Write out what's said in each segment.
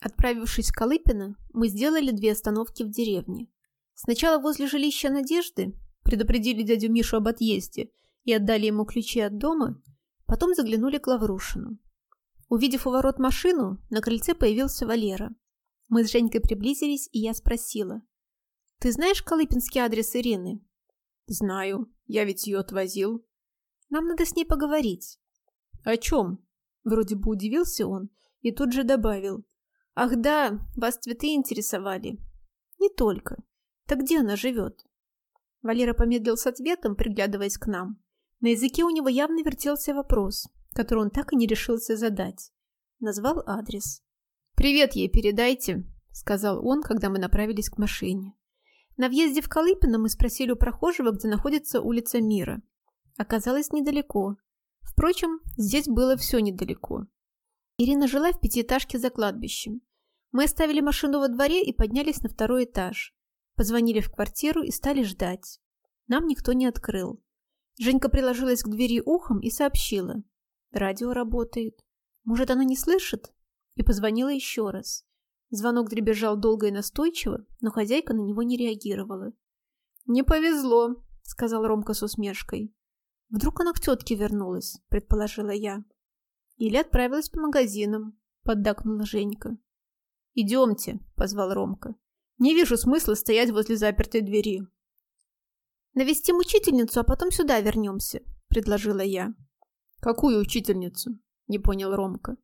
Отправившись в Колыпино, мы сделали две остановки в деревне. Сначала возле жилища Надежды предупредили дядю Мишу об отъезде и отдали ему ключи от дома, потом заглянули к Лаврушину. Увидев у ворот машину, на крыльце появился Валера. Мы с Женькой приблизились, и я спросила. «Ты знаешь колыпинский адрес Ирины?» «Знаю. Я ведь ее отвозил». «Нам надо с ней поговорить». «О чем?» Вроде бы удивился он и тут же добавил. «Ах да, вас цветы интересовали». «Не только. Так где она живет?» Валера помедлил с ответом, приглядываясь к нам. На языке у него явно вертелся вопрос, который он так и не решился задать. Назвал адрес. «Привет ей передайте», — сказал он, когда мы направились к машине. На въезде в Колыпино мы спросили у прохожего, где находится улица Мира. Оказалось, недалеко. Впрочем, здесь было все недалеко. Ирина жила в пятиэтажке за кладбищем. Мы оставили машину во дворе и поднялись на второй этаж. Позвонили в квартиру и стали ждать. Нам никто не открыл. Женька приложилась к двери ухом и сообщила. Радио работает. Может, она не слышит? И позвонила еще раз. Звонок дребезжал долго и настойчиво, но хозяйка на него не реагировала. «Не повезло», — сказал Ромка с усмешкой. «Вдруг она к тетке вернулась», — предположила я. «Или отправилась по магазинам», — поддакнула Женька. «Идемте», — позвал Ромка. «Не вижу смысла стоять возле запертой двери». «Навестим учительницу, а потом сюда вернемся», — предложила я. «Какую учительницу?» — не понял Ромка.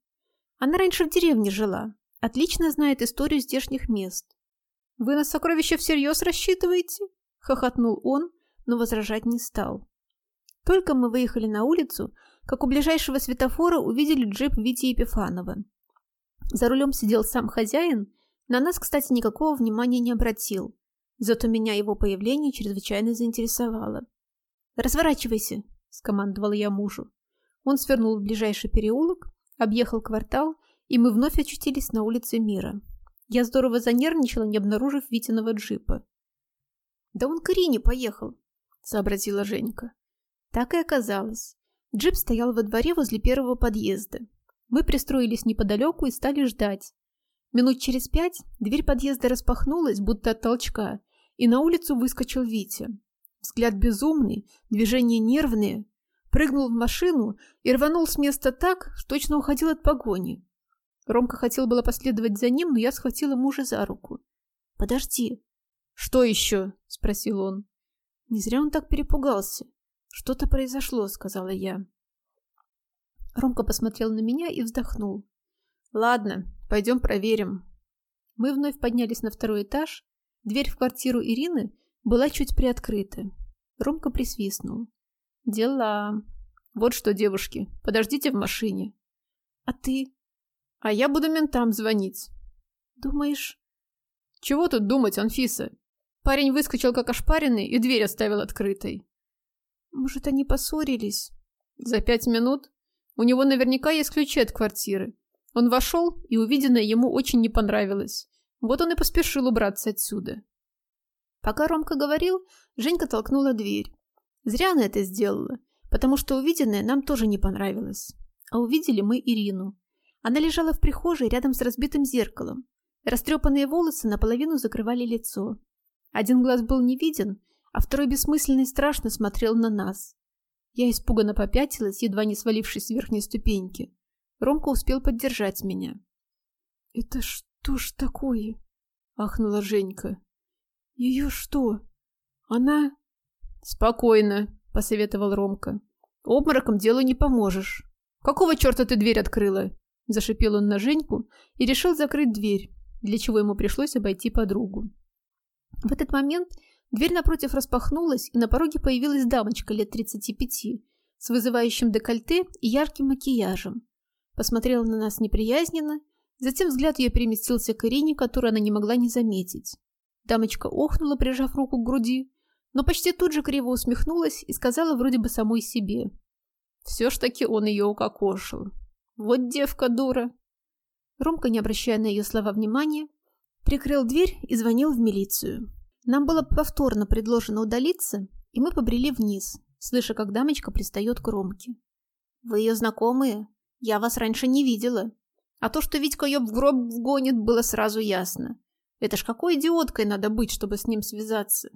«Она раньше в деревне жила. Отлично знает историю здешних мест». «Вы на сокровища всерьез рассчитываете?» — хохотнул он, но возражать не стал. Только мы выехали на улицу, как у ближайшего светофора увидели джип Вити Епифанова. За рулем сидел сам хозяин, на нас, кстати, никакого внимания не обратил. Зато меня его появление чрезвычайно заинтересовало. «Разворачивайся», — скомандовал я мужу. Он свернул в ближайший переулок, объехал квартал, и мы вновь очутились на улице Мира. Я здорово занервничала, не обнаружив Витиного джипа. «Да он к Ирине поехал», — сообразила Женька. Так и оказалось. Джип стоял во дворе возле первого подъезда. Мы пристроились неподалеку и стали ждать. Минут через пять дверь подъезда распахнулась, будто от толчка, и на улицу выскочил Витя. Взгляд безумный, движения нервные. Прыгнул в машину и рванул с места так, что точно уходил от погони. Ромка хотел было последовать за ним, но я схватила мужа за руку. «Подожди». «Что еще?» — спросил он. Не зря он так перепугался. «Что-то произошло», — сказала я. Ромка посмотрел на меня и вздохнул. «Ладно, пойдем проверим». Мы вновь поднялись на второй этаж. Дверь в квартиру Ирины была чуть приоткрыта. Ромка присвистнул. «Дела. Вот что, девушки, подождите в машине». «А ты?» «А я буду ментам звонить». «Думаешь?» «Чего тут думать, Анфиса? Парень выскочил как ошпаренный и дверь оставил открытой». «Может, они поссорились?» «За пять минут? У него наверняка есть ключи от квартиры. Он вошел, и увиденное ему очень не понравилось. Вот он и поспешил убраться отсюда». Пока Ромка говорил, Женька толкнула дверь. Зря она это сделала, потому что увиденное нам тоже не понравилось. А увидели мы Ирину. Она лежала в прихожей рядом с разбитым зеркалом. Растрепанные волосы наполовину закрывали лицо. Один глаз был не виден, а второй бессмысленно и страшно смотрел на нас. Я испуганно попятилась, едва не свалившись с верхней ступеньки. Ромка успел поддержать меня. «Это что ж такое?» — ахнула Женька. «Ее что? Она...» «Спокойно», — посоветовал Ромка. «Обмороком делу не поможешь. Какого черта ты дверь открыла?» Зашипел он на Женьку и решил закрыть дверь, для чего ему пришлось обойти подругу. В этот момент дверь напротив распахнулась, и на пороге появилась дамочка лет 35 с вызывающим декольте и ярким макияжем. Посмотрела на нас неприязненно, затем взгляд ее переместился к Ирине, которую она не могла не заметить. Дамочка охнула, прижав руку к груди, но почти тут же криво усмехнулась и сказала вроде бы самой себе. Все ж таки он ее укокошил. Вот девка дура. Ромка, не обращая на ее слова внимания, прикрыл дверь и звонил в милицию. Нам было повторно предложено удалиться, и мы побрели вниз, слыша, как дамочка пристает к Ромке. «Вы ее знакомые? Я вас раньше не видела», А то, что Витька ее в гроб вгонит, было сразу ясно. Это ж какой идиоткой надо быть, чтобы с ним связаться?